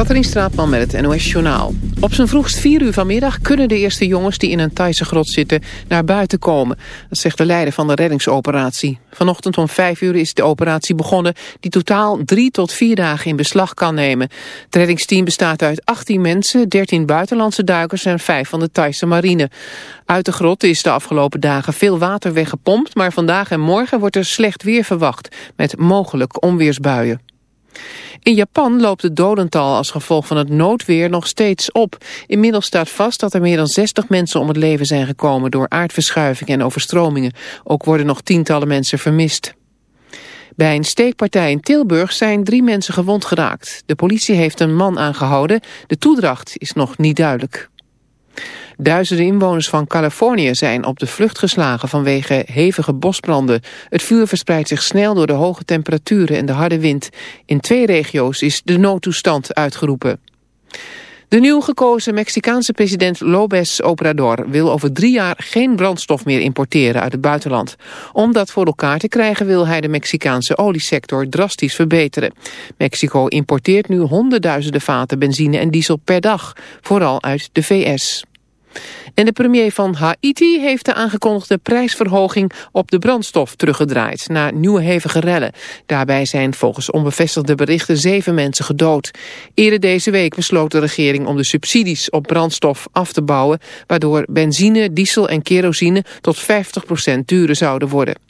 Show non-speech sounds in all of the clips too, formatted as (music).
Katrien Straatman met het NOS Journaal. Op zijn vroegst vier uur vanmiddag kunnen de eerste jongens die in een Thaise grot zitten naar buiten komen. Dat zegt de leider van de reddingsoperatie. Vanochtend om vijf uur is de operatie begonnen die totaal drie tot vier dagen in beslag kan nemen. Het reddingsteam bestaat uit 18 mensen, 13 buitenlandse duikers en vijf van de Thaise marine. Uit de grot is de afgelopen dagen veel water weggepompt, maar vandaag en morgen wordt er slecht weer verwacht met mogelijk onweersbuien. In Japan loopt het dodental als gevolg van het noodweer nog steeds op. Inmiddels staat vast dat er meer dan 60 mensen om het leven zijn gekomen door aardverschuivingen en overstromingen. Ook worden nog tientallen mensen vermist. Bij een steekpartij in Tilburg zijn drie mensen gewond geraakt. De politie heeft een man aangehouden. De toedracht is nog niet duidelijk. Duizenden inwoners van Californië zijn op de vlucht geslagen vanwege hevige bosbranden. Het vuur verspreidt zich snel door de hoge temperaturen en de harde wind. In twee regio's is de noodtoestand uitgeroepen. De nieuw gekozen Mexicaanse president López Obrador wil over drie jaar geen brandstof meer importeren uit het buitenland. Om dat voor elkaar te krijgen wil hij de Mexicaanse oliesector drastisch verbeteren. Mexico importeert nu honderdduizenden vaten benzine en diesel per dag, vooral uit de VS. En de premier van Haiti heeft de aangekondigde prijsverhoging op de brandstof teruggedraaid na nieuwe hevige rellen. Daarbij zijn volgens onbevestigde berichten zeven mensen gedood. Eerder deze week besloot de regering om de subsidies op brandstof af te bouwen, waardoor benzine, diesel en kerosine tot 50% duurder zouden worden.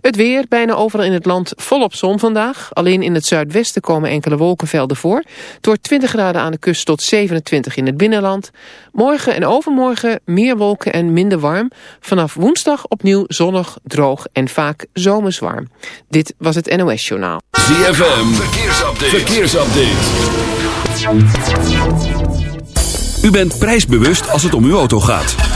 Het weer, bijna overal in het land volop zon vandaag. Alleen in het zuidwesten komen enkele wolkenvelden voor. Het wordt 20 graden aan de kust tot 27 in het binnenland. Morgen en overmorgen meer wolken en minder warm. Vanaf woensdag opnieuw zonnig, droog en vaak zomerswarm. Dit was het NOS Journaal. ZFM, verkeersupdate. verkeersupdate. U bent prijsbewust als het om uw auto gaat.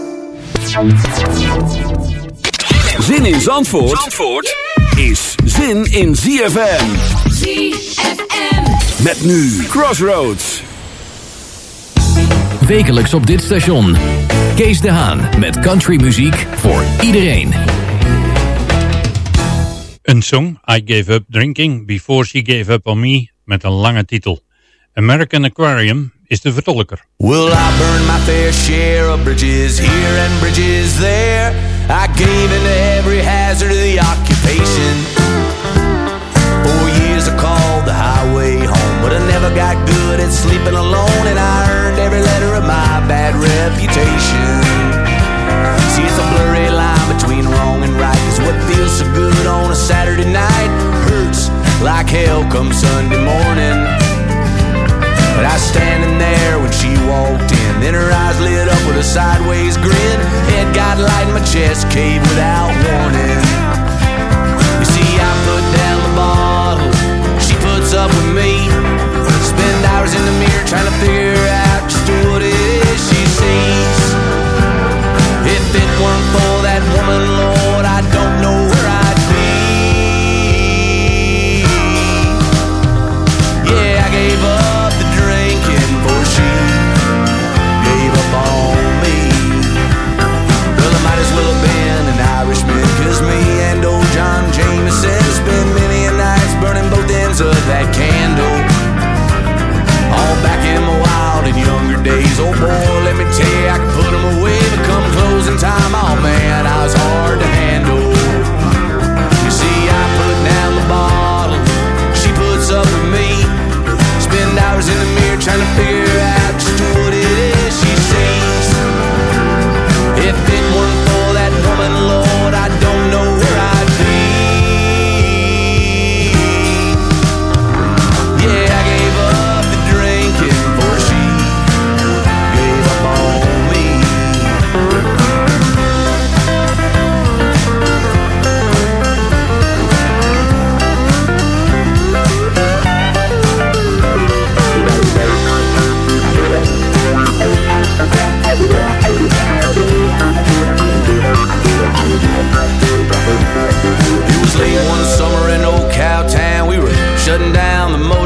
Zin in Zandvoort, Zandvoort is zin in ZFM. ZFM. Met nu Crossroads. Wekelijks op dit station. Kees de Haan met countrymuziek voor iedereen. Een song, I Gave Up Drinking Before She Gave Up On Me, met een lange titel. American Aquarium is de vertolker. Well, I burned my fair share of bridges here and bridges there. I gave into every hazard of the occupation. Four years I called the highway home, but I never got good at sleeping alone, and I earned every letter of my bad reputation. See, it's a blurry line between wrong and right, cause what feels so good on a Saturday night hurts like hell come Sunday morning. But I was standing there when she walked in. Then her eyes lit up with a sideways grin. Head got light in my chest caved without warning. You see, I put down the bottle. She puts up with me. Spend hours in the mirror trying to figure boy, let me tell you, I can put them away, but come closing time, oh man, I was hard to handle. You see, I put down the bottle, she puts up with me. Spend hours in the mirror trying to figure out just what it is she sees. If shutting down the motor.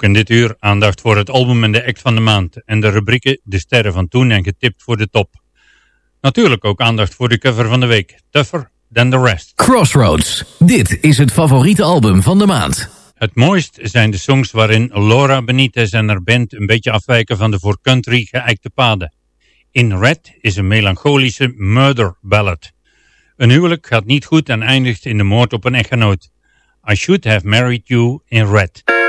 Ook in dit uur aandacht voor het album en de act van de maand en de rubrieken De Sterren van Toen en Getipt voor de Top. Natuurlijk ook aandacht voor de cover van de week, Tougher Than The Rest. Crossroads, dit is het favoriete album van de maand. Het mooist zijn de songs waarin Laura Benitez en haar band een beetje afwijken van de voor country geëikte paden. In Red is een melancholische murder ballad. Een huwelijk gaat niet goed en eindigt in de moord op een echtgenoot. I should have married you in Red.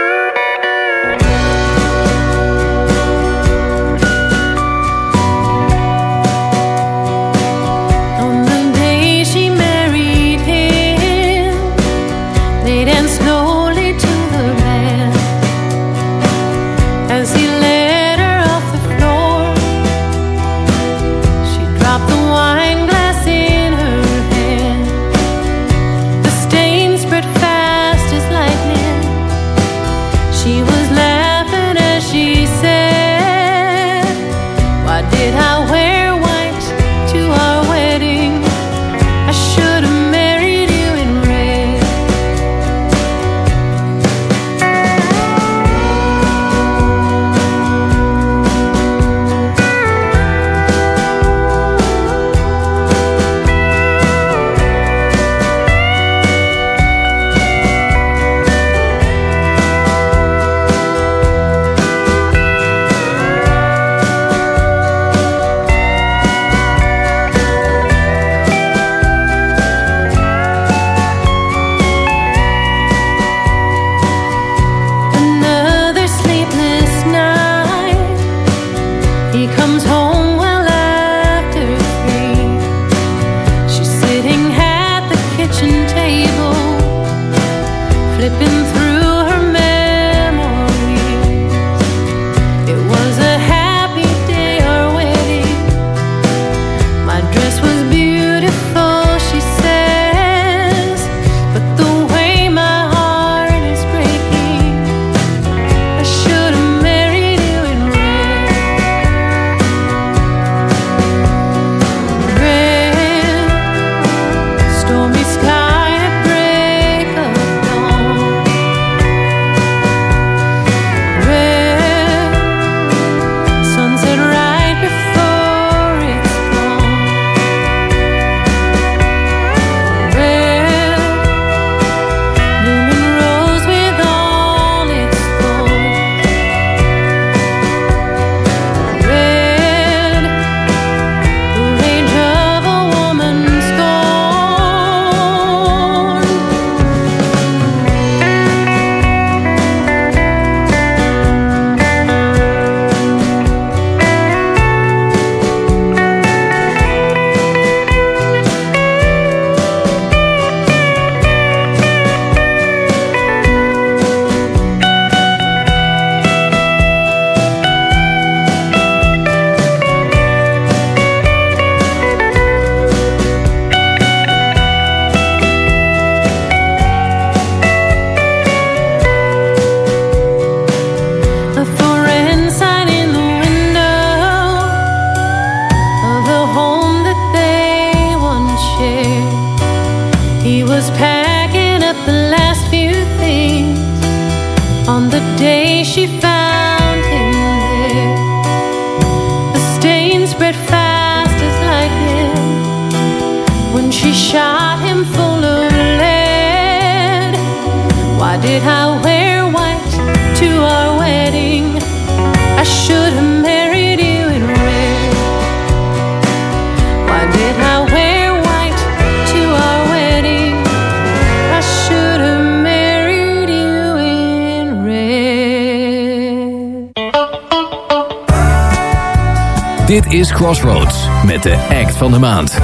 De act van de maand.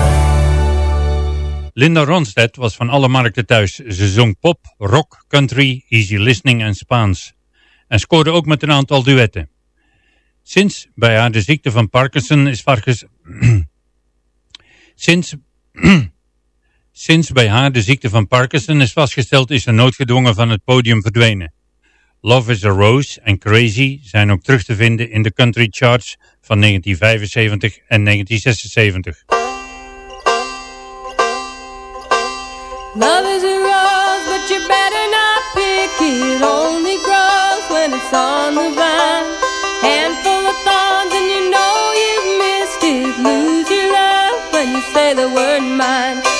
Linda Ronstadt was van alle markten thuis. Ze zong pop, rock, country, easy listening en Spaans. En scoorde ook met een aantal duetten. Sinds bij haar de ziekte van Parkinson is. (clears throat) Sinds... (clears throat) Sinds bij haar de ziekte van Parkinson is vastgesteld is ze noodgedwongen van het podium verdwenen. Love is a Rose en Crazy zijn ook terug te vinden in de country charts van 1975 en 1976. Love is a rose, but you better not pick it. Only grows when it's on the vine. Handful of thorns and you know you've missed it. Lose your love when you say the word mine.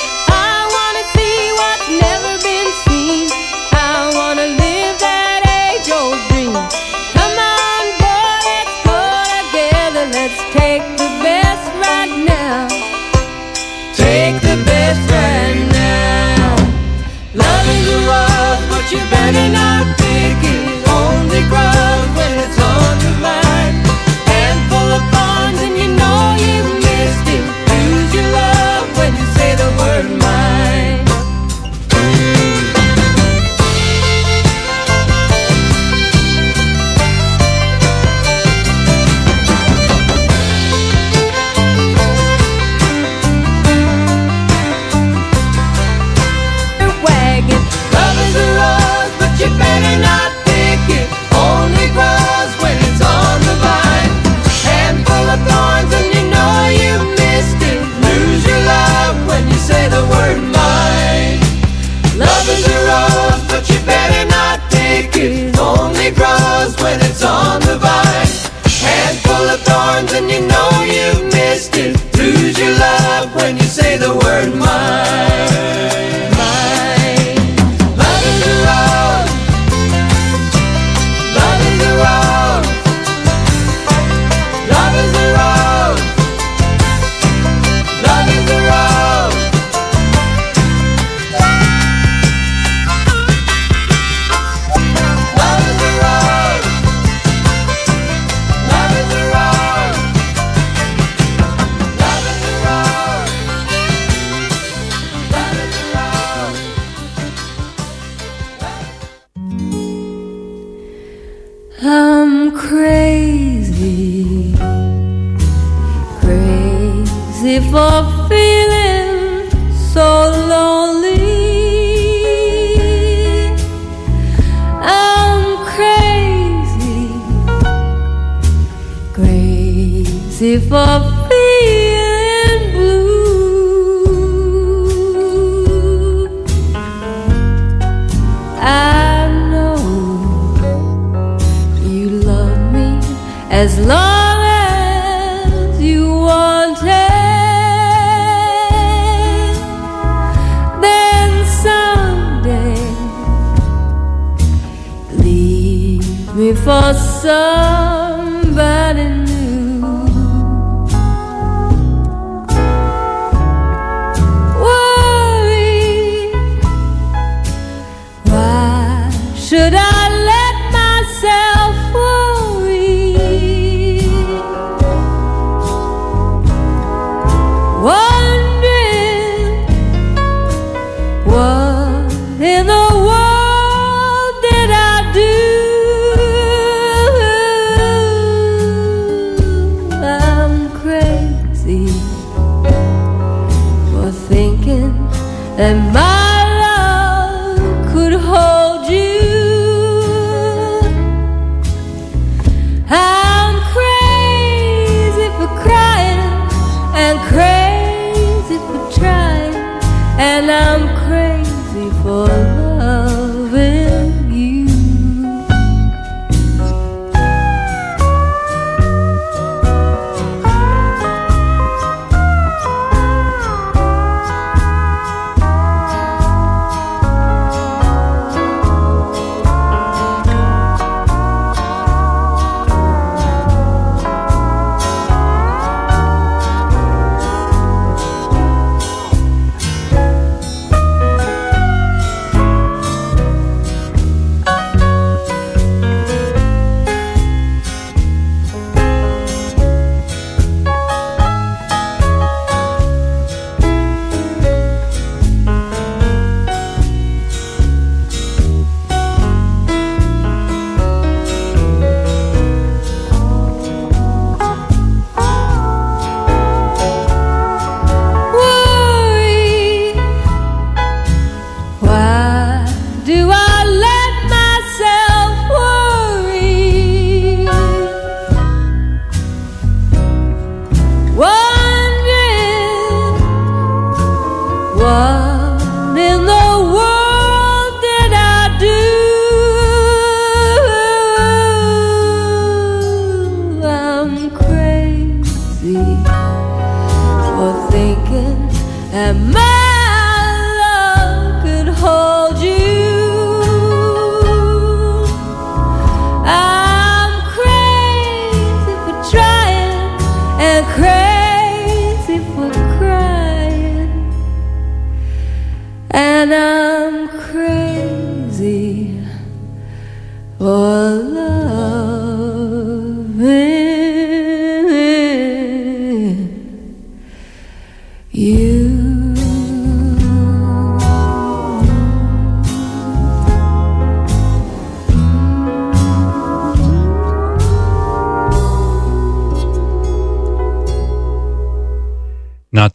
when it's on the vine. Handful of thorns and you know you've missed it. Lose your love when you say the word mine.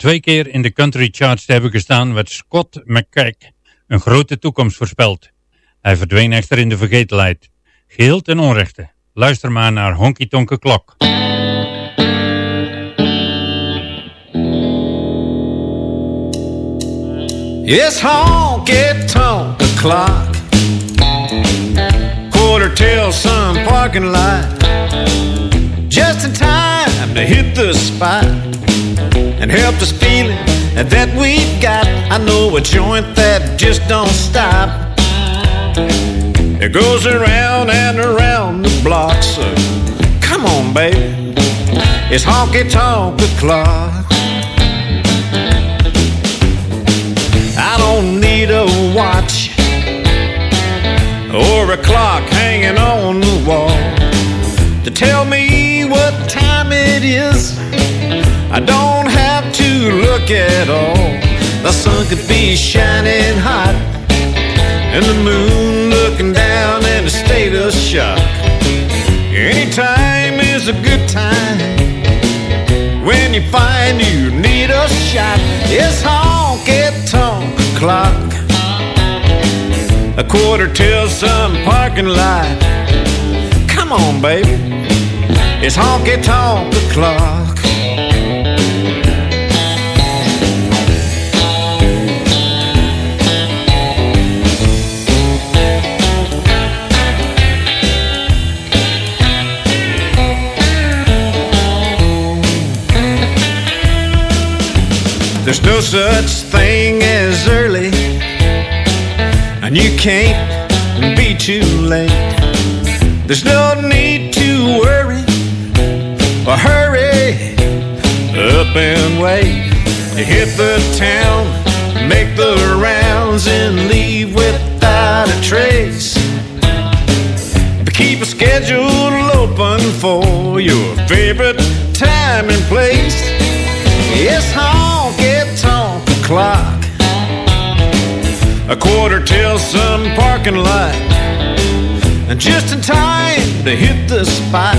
Twee keer in de country charts te hebben gestaan werd Scott McKeck een grote toekomst voorspeld. Hij verdween echter in de vergetelheid. Geheel ten onrechte. Luister maar naar Honky Tonk Klok. It's honky tonk o'clock. Quarter till some parking lot. Just in time to hit the spot and help us feeling that we've got. I know a joint that just don't stop. It goes around and around the block, so come on, baby. It's honky tonk o'clock. I don't need a watch or a clock hanging on the wall to tell me what time it is. I don't look at all. The sun could be shining hot and the moon looking down in a state of shock. Any time is a good time when you find you need a shot. It's honky tonk clock. A quarter till some parking lot. Come on, baby. It's honky tonk o'clock. No such thing as early, and you can't be too late. There's no need to worry or hurry up and wait. Hit the town, make the rounds, and leave without a trace. But keep a schedule open for your favorite time and place. It's tonk o'clock. A quarter till some parking lot. And just in time to hit the spot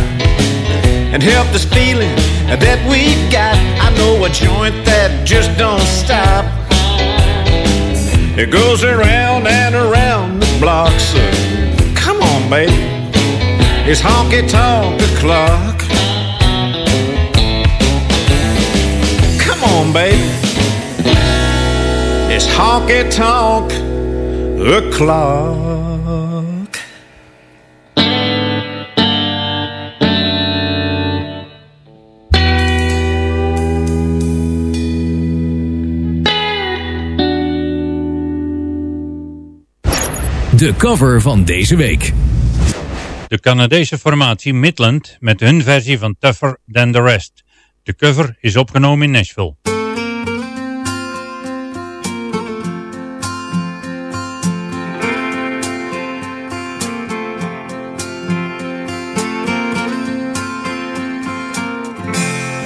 and help this feeling that we've got. I know a joint that just don't stop. It goes around and around the block, so come on, baby. It's honky tonk o'clock. Come on, baby. It's honky tonk o'clock. De cover van deze week. De Canadese formatie Midland met hun versie van Tougher Than The Rest. De cover is opgenomen in Nashville.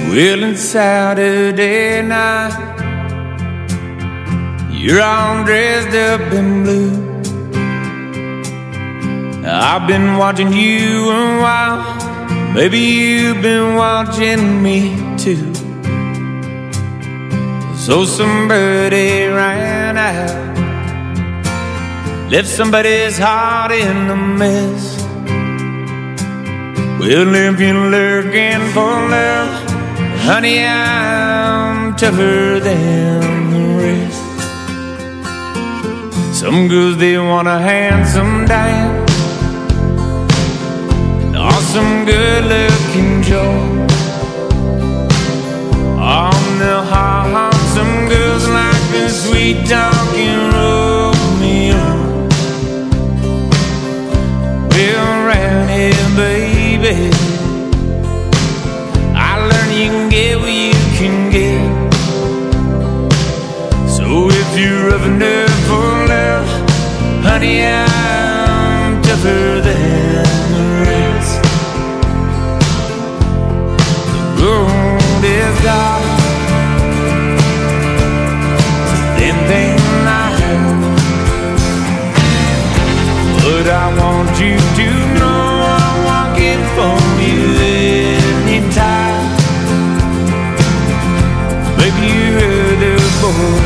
Well, it's Saturday night. You're all dressed up in blue. I've been watching you a while. Maybe you've been watching me too. So somebody ran out, left somebody's heart in a mess. Well, if you're looking for love, honey, I'm tougher than the rest. Some girls they want a handsome dime awesome good looking Joe. On the hot, some girls like the sweet talking Romeo. Well, around here, baby, you can get what you can get. So if you're enough for love, honey, I'm tougher than the rest. The road is dark. It's a thin, thin. But I want Oh.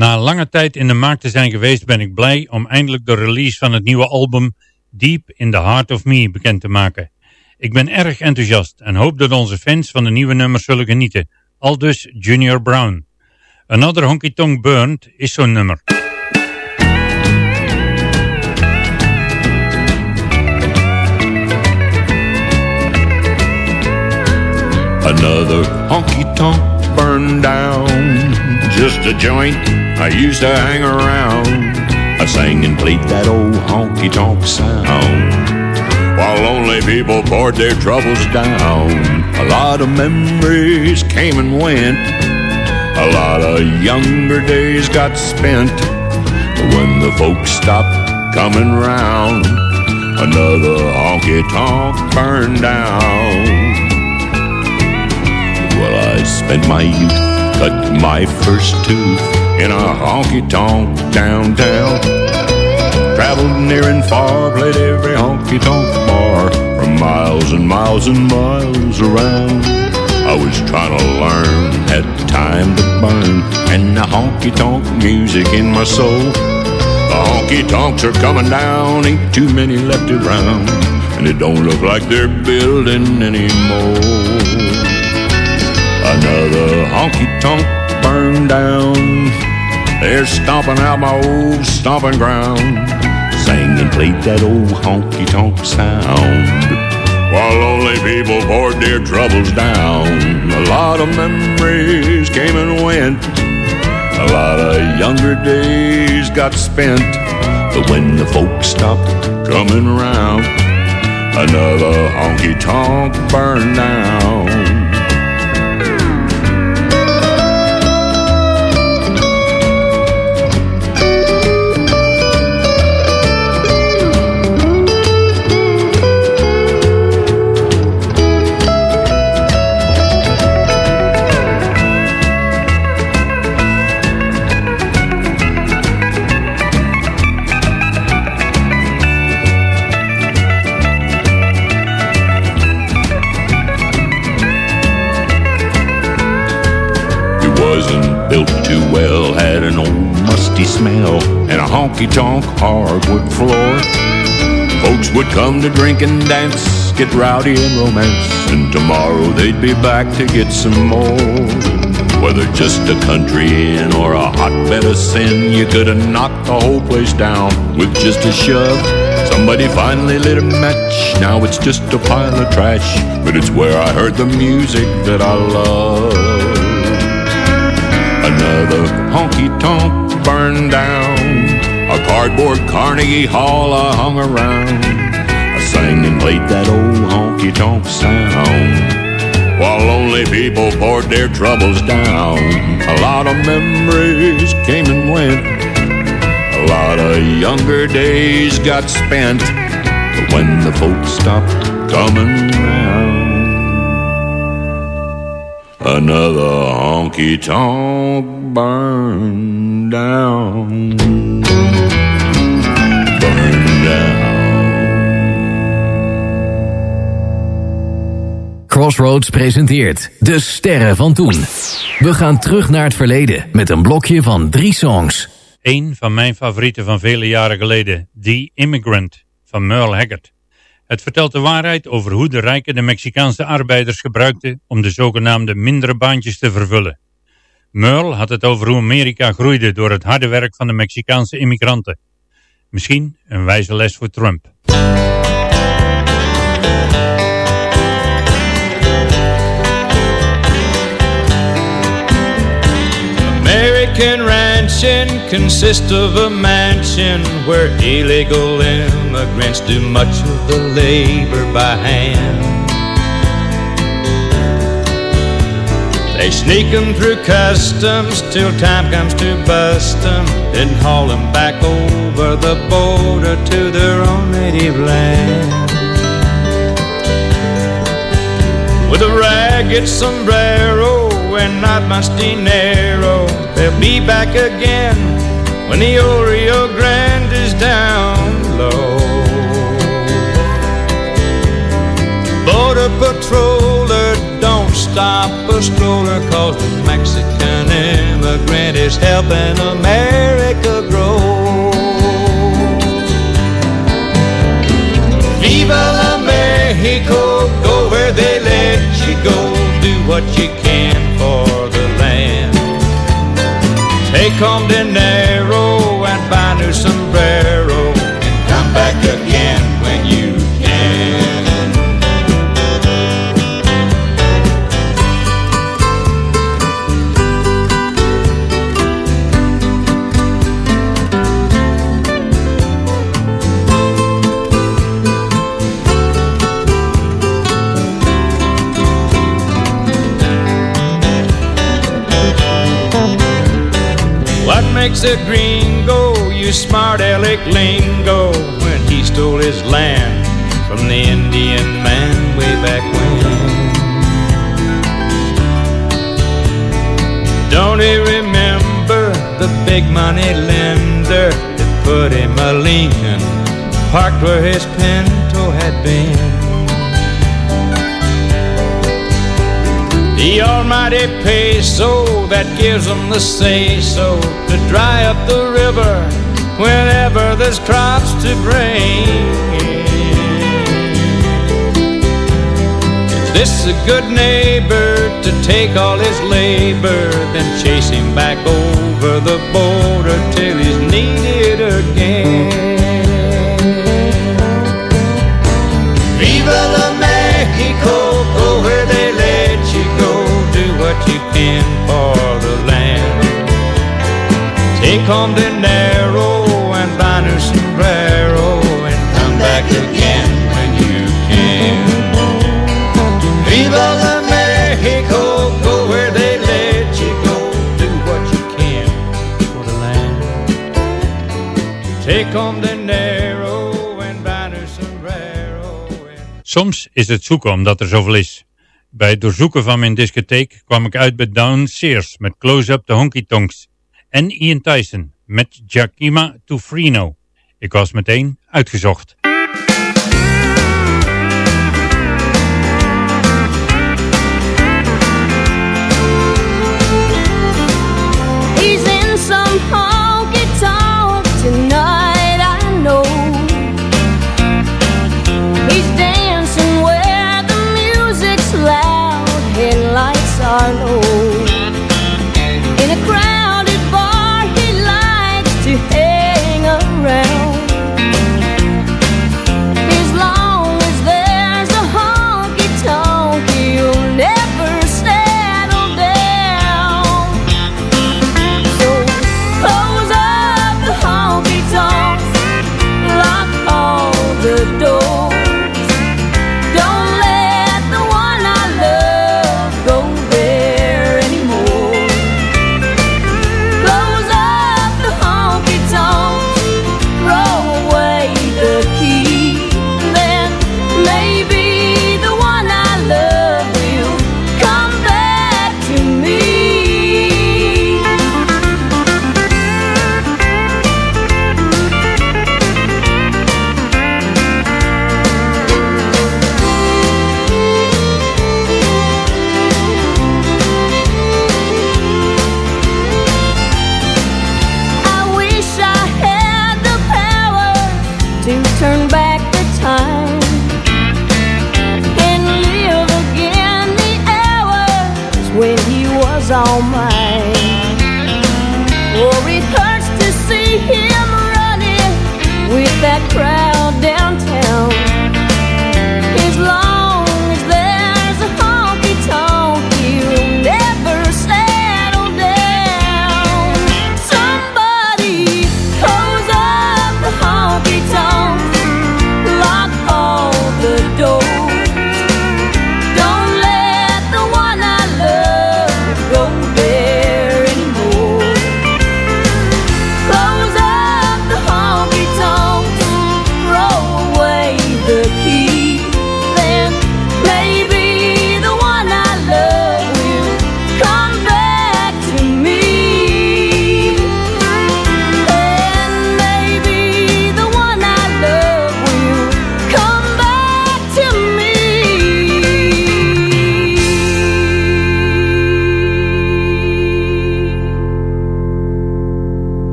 Na lange tijd in de markt te zijn geweest ben ik blij om eindelijk de release van het nieuwe album Deep in the Heart of Me bekend te maken. Ik ben erg enthousiast en hoop dat onze fans van de nieuwe nummers zullen genieten. Aldus Junior Brown. Another Honky Tonk Burned is zo'n nummer. Another honky tonk burned down. Just a joint I used to hang around. I sang and played that old honky tonk sound. While lonely people poured their troubles down. A lot of memories came and went. A lot of younger days got spent. But When the folks stopped coming round, another honky tonk burned down. Well, I spent my youth, cut my first tooth in a honky tonk downtown. Traveled near and far, played every honky tonk bar for miles and miles and miles around. I was trying to learn, had time to burn, and the honky tonk music in my soul. The honky tonks are coming down, ain't too many left around, and it don't look like they're building anymore. Another honky tonk burned down. They're stomping out my old stomping ground. Sang and played that old honky tonk sound. While lonely people poured their troubles down. A lot of memories came and went. A lot of younger days got spent. But when the folks stopped coming round, another honky tonk burned down. Honky tonk hardwood floor. Folks would come to drink and dance, get rowdy and romance, and tomorrow they'd be back to get some more. Whether just a country inn or a hotbed of sin, you could have knocked the whole place down with just a shove. Somebody finally lit a match, now it's just a pile of trash, but it's where I heard the music that I love. Another honky tonk burned down. Cardboard Carnegie Hall I hung around. I sang and played that old honky tonk sound. While lonely people poured their troubles down. A lot of memories came and went. A lot of younger days got spent. But when the folks stopped coming round. Another honky tonk burned down. Crossroads presenteert De Sterren van Toen. We gaan terug naar het verleden met een blokje van drie songs. Een van mijn favorieten van vele jaren geleden, The Immigrant van Merle Haggard. Het vertelt de waarheid over hoe de rijken de Mexicaanse arbeiders gebruikten om de zogenaamde mindere baantjes te vervullen. Merle had het over hoe Amerika groeide door het harde werk van de Mexicaanse immigranten. Misschien een wijze les voor Trump. American ranching consists of a mansion where illegal immigrants do much of the labor by hand. They sneak 'em through customs till time comes to bust bust 'em, then haul 'em back over the border to their own native land. With a ragged sombrero and not much dinero, they'll be back again when the Rio Grande is down low. Border patroller, don't stop a stroller, cause the Mexican immigrant is helping America grow. Viva la Mexico, go where they let you go, do what you can Home dinero and buy new sombrero, Makes a gringo use smart aleck lingo when he stole his land from the Indian man way back when? Don't he remember the big money lender that put him a Lincoln parked where his Pinto had been? The almighty peso gives them the say-so to dry up the river whenever there's crops to bring in. Is this a good neighbor to take all his labor, then chase him back over the border till he's needed again? Viva la Mexico, go where they let you go, do what you can for. Take home dinero and buy new sombrero and come back again when you can. Viva la Mexico, go where they let you go, do what you can for the land. Take home dinero and buy new sombrero and Soms is het zoeken omdat er zoveel is. Bij het doorzoeken van mijn discotheek kwam ik uit bij Down Sears met Close Up the Honky Tonks. En Ian Tyson met Giacima Tufrino. Ik was meteen uitgezocht.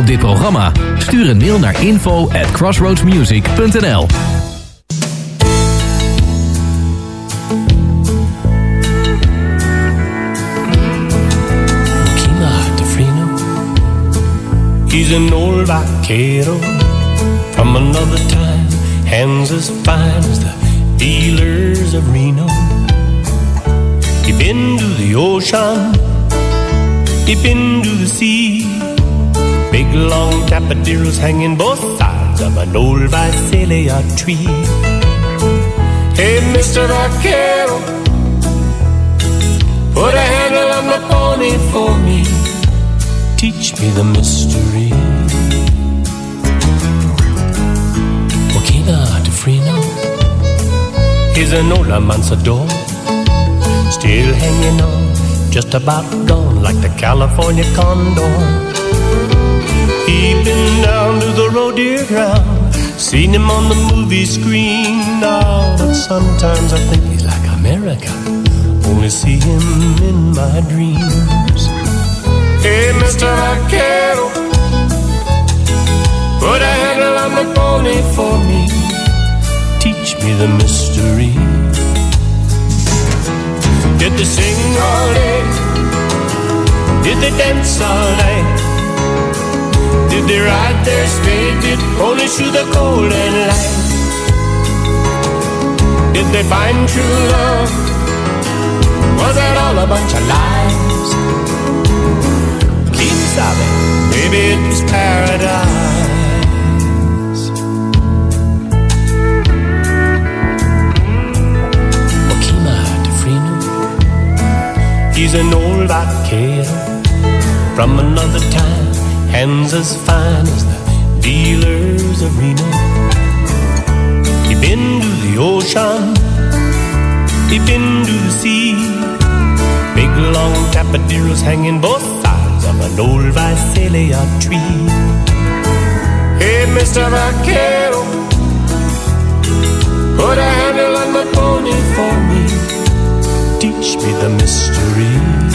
Op dit programma? Stuur een mail naar info at crossroadsmusic.nl He's an old vaquero from another time, hands as fine as the dealers of Reno. He been to the ocean, he been to the sea. Long tapaderos hanging both sides of an old Visalia tree. Hey, Mr. Vaquero, put a handle on the pony for me. Teach me the mystery. Jaquima to Freno is an old amansador, still hanging on, just about gone like the California condor. He been down to the rodeo ground, seen him on the movie screen now, but sometimes I think he's like America, only see him in my dreams. Hey, Mr. Vaquero, put a handle on the pony for me. Teach me the mystery. Did they sing all day? Did they dance all night? Did they ride their spirited ponies through the cold and light? Did they find true love? Was that all a bunch of lies? Keep sobbing, maybe it was paradise. He's an old vaquero from another time, hands as fine as the dealers arena. He been to the ocean, he been to the sea. Big long tapaderos hanging both sides of an old Visalia tree. Hey, Mr. Vaquero, put a handle on my pony for me. Teach me the mystery.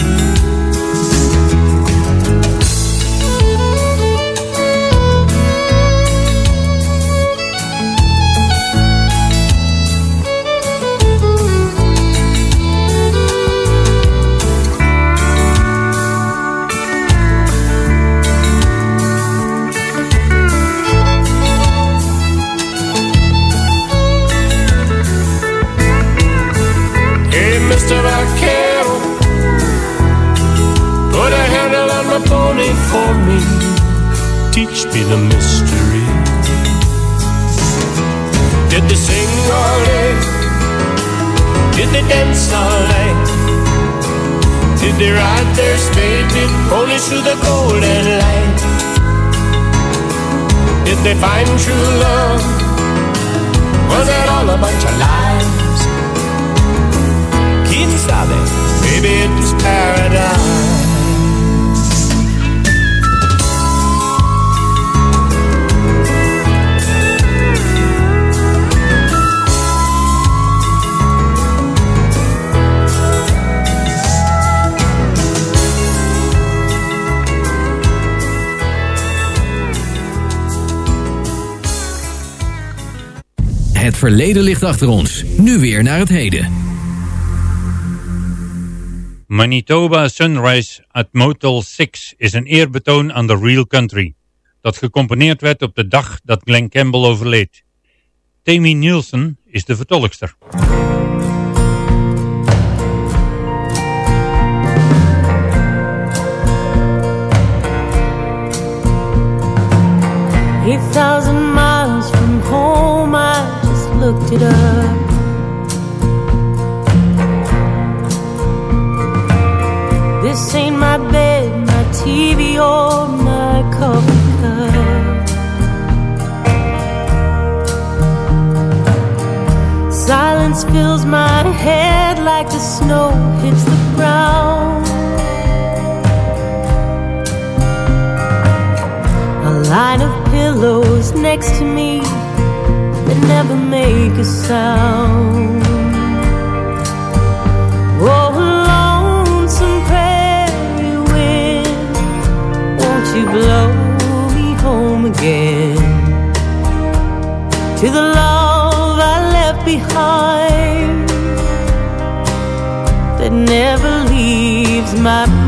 Dance all night? Did they ride their spirited ponies through the cold and light? Did they find true love? Was it all a bunch of lies? Keep sobbing, maybe it was paradise. Het verleden ligt achter ons. Nu weer naar het heden. Manitoba Sunrise at Motel 6 is een eerbetoon aan de real country, dat gecomponeerd werd op de dag dat Glenn Campbell overleed. Tammy Nielsen is de vertolkster. Eight thousand looked it up. This ain't my bed, my TV, or my coffee cup. Silence fills my head like the snow hits the ground. A line of pillows next to me that never make a sound. Oh, lonesome prairie wind, won't you blow me home again to the love I left behind that never leaves my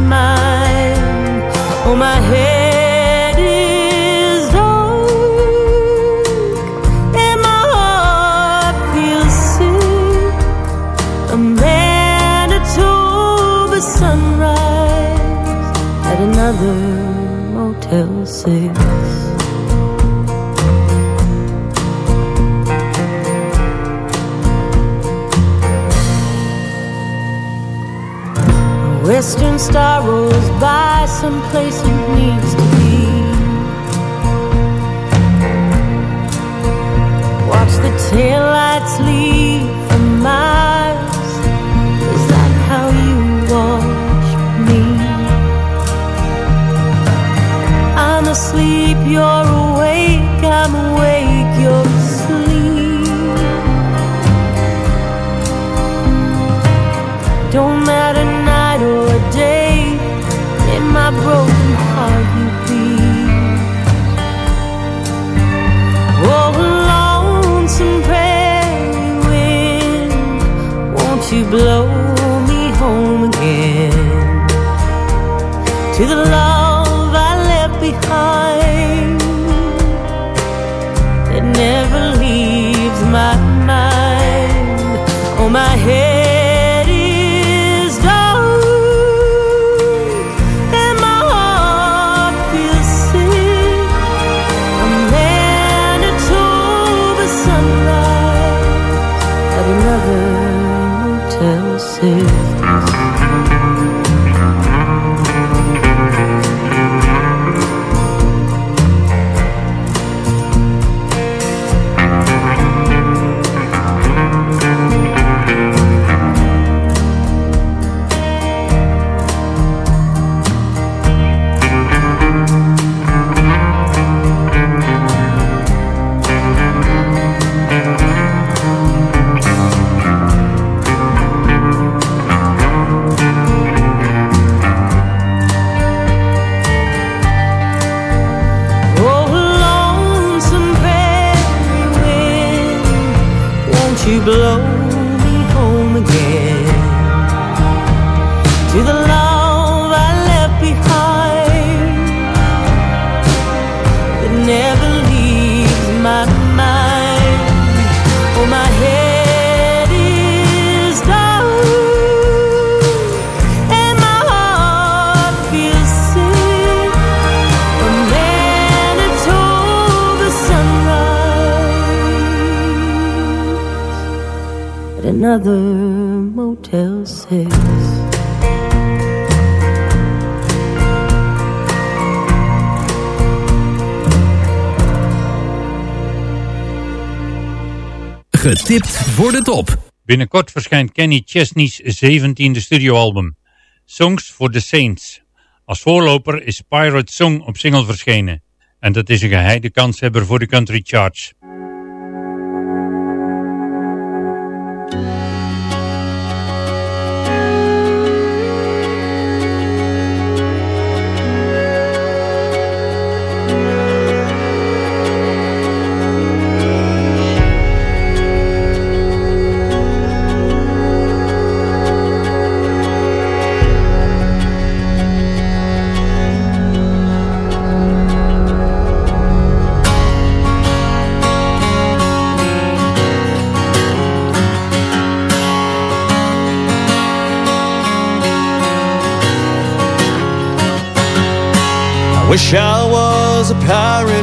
star rolls by someplace it needs to be. Watch the taillights leave Motel voor top. Binnenkort verschijnt Kenny Chesney's 17e studioalbum, Songs for the Saints. Als voorloper is Pirate Song op single verschenen. En dat is een geheide kanshebber voor de country charts.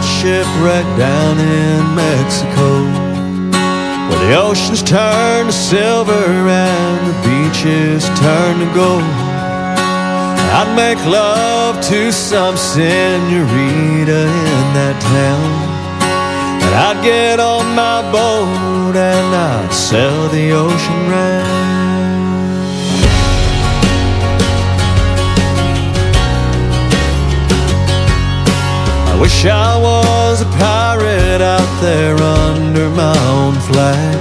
Pirate shipwreck down in Mexico Where the oceans turn to silver and the beaches turn to gold. I'd make love to some senorita in that town And I'd get on my boat and I'd sail the ocean round I wish I was a pirate out there under my own flag.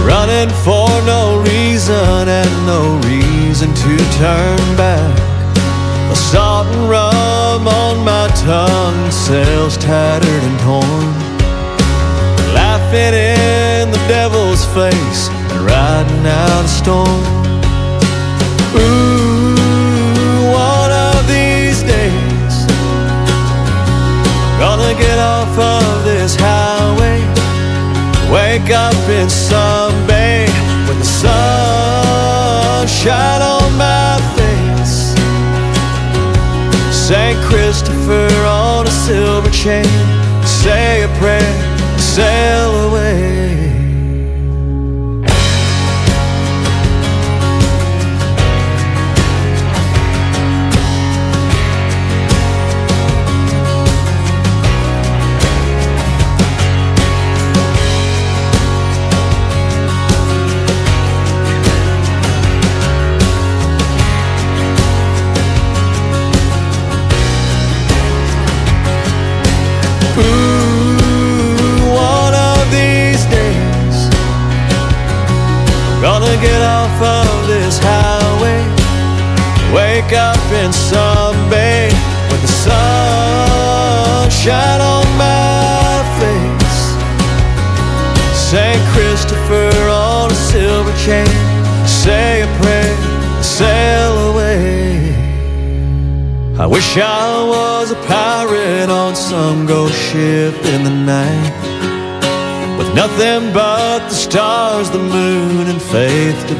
Running for no reason and no reason to turn back. The salt and rum on my tongue, sails tattered and torn. Laughing in the devil's face and riding out a storm. Ooh. wake up in someday when the sun shine on my face. Saint Christopher on a silver chain, say a prayer.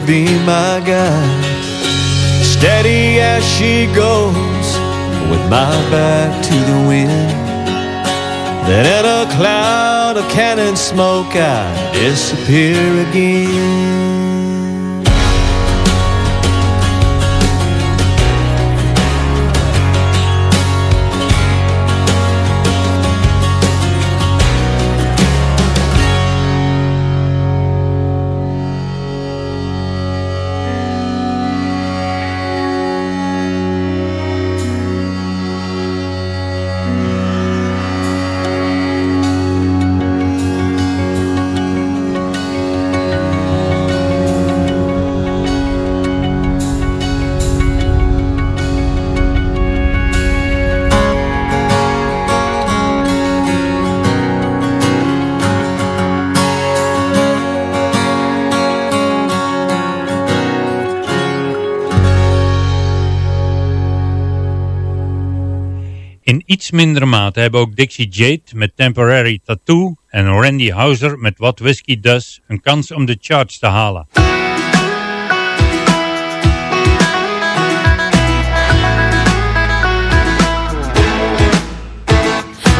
be my guide. Steady as she goes, with my back to the wind. Then in a cloud of cannon smoke, I disappear again. iets mindere mate hebben ook Dixie Jade met Temporary Tattoo en Randy Houser met What Whiskey Does een kans om de charts te halen.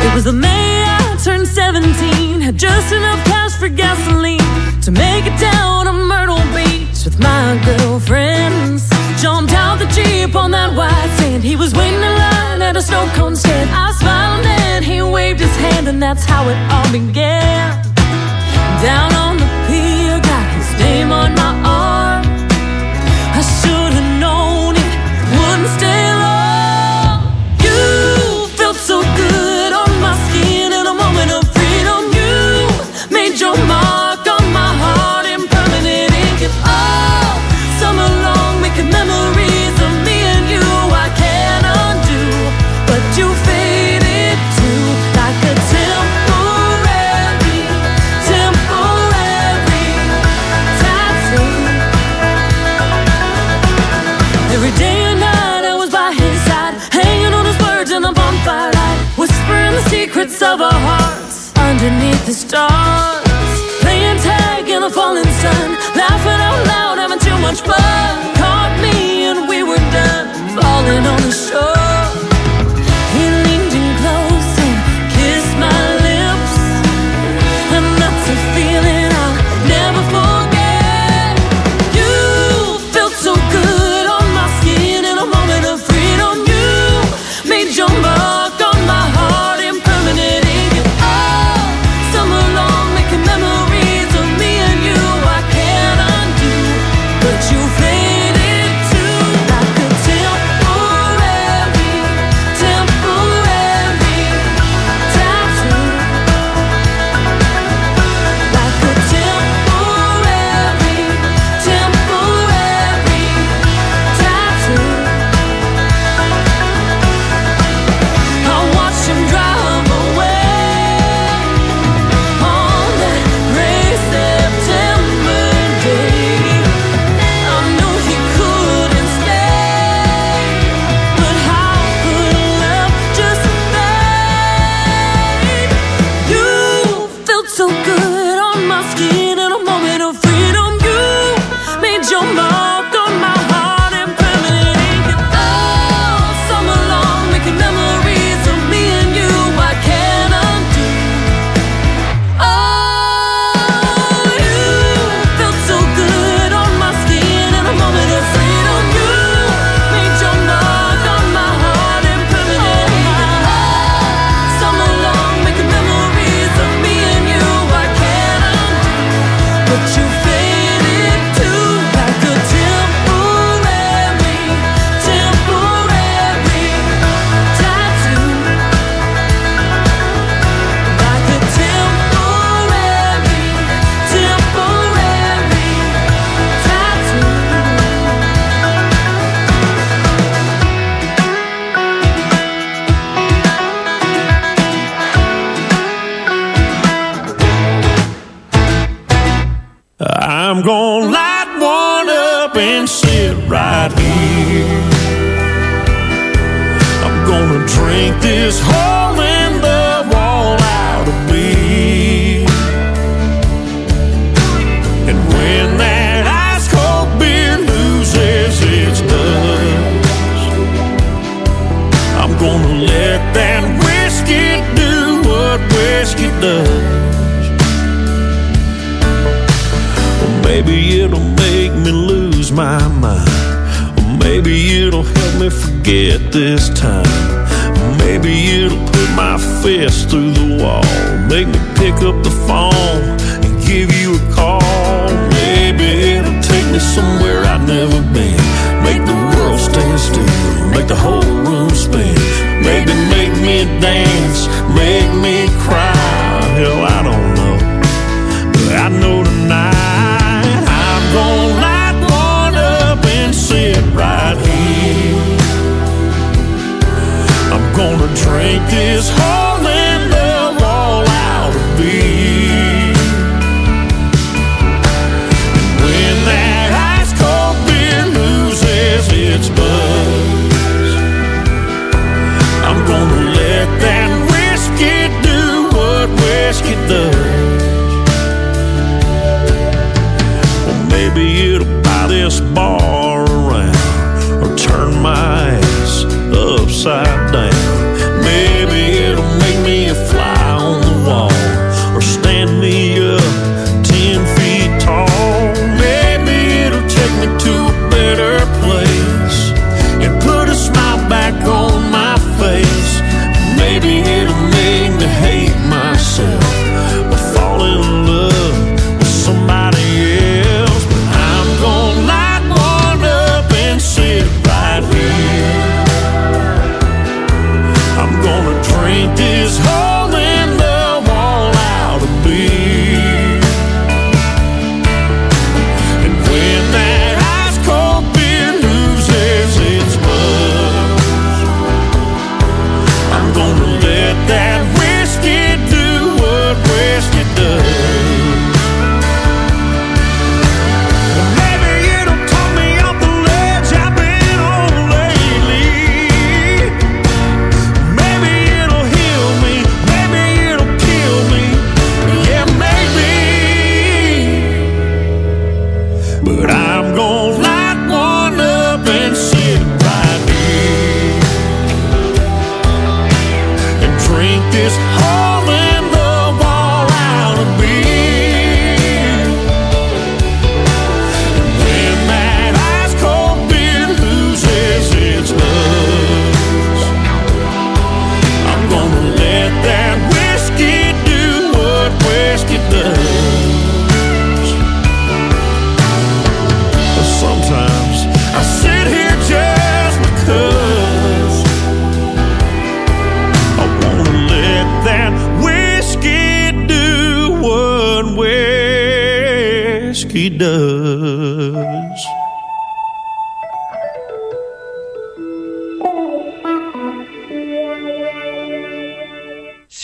It was the May I turned 17 Had just enough cash for gasoline To make it down to Myrtle Beach With my girlfriend and that's how it all began. Down on the pier, got his name on the stars.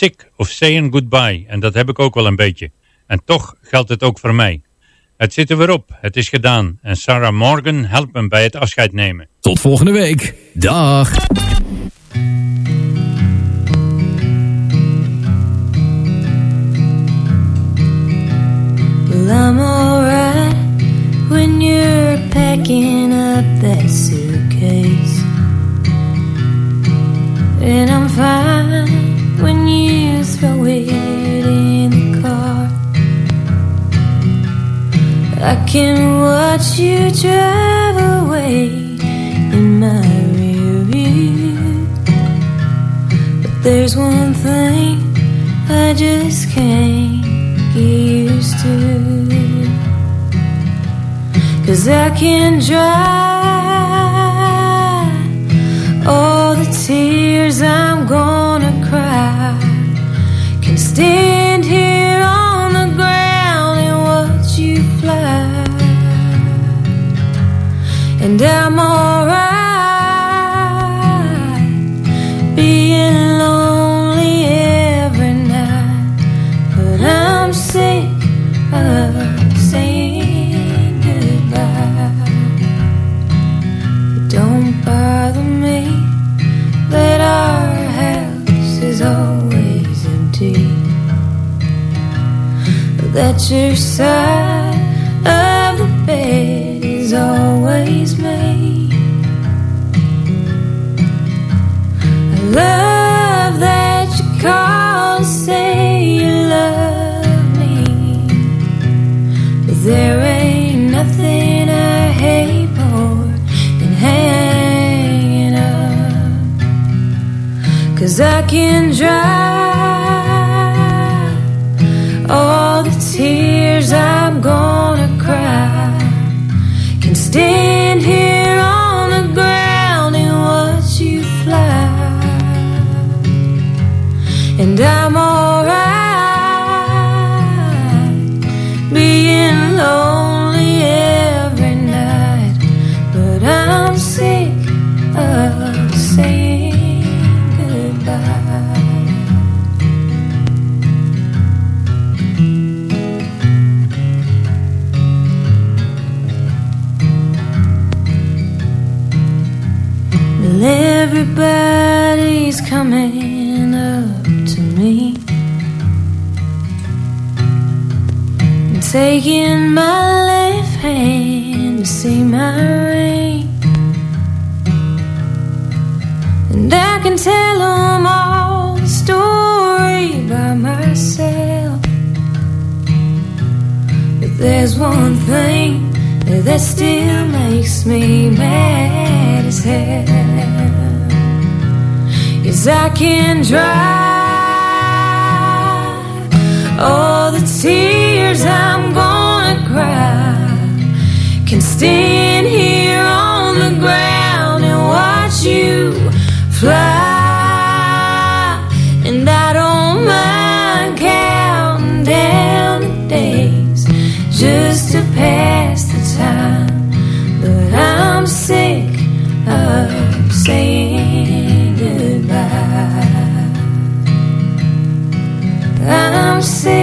sick of saying goodbye en dat heb ik ook wel een beetje. En toch geldt het ook voor mij. Het zit er weer op, het is gedaan en Sarah Morgan helpt me bij het afscheid nemen. Tot volgende week. Dag. packing up that suitcase, and I'm fine. when you throw it in the car. I can watch you drive away in my rearview. But there's one thing I just can't get used to. Cause I can dry all the tears I'm gonna cry stand here on the ground and watch you fly, and I'm alright. That your side of the bed is always made. I love that you call to say you love me, but there ain't nothing I hate more than hanging up. Cause I can dry stand here on the ground and watch you fly. And I'm see my ring. And I can tell them all the story by myself. But there's one thing that still makes me mad as hell. Is I can dry all the tears I'm gonna cry. Can stand here on the ground and watch you fly. And I don't mind counting down the days just to pass the time. But I'm sick of saying goodbye. I'm sick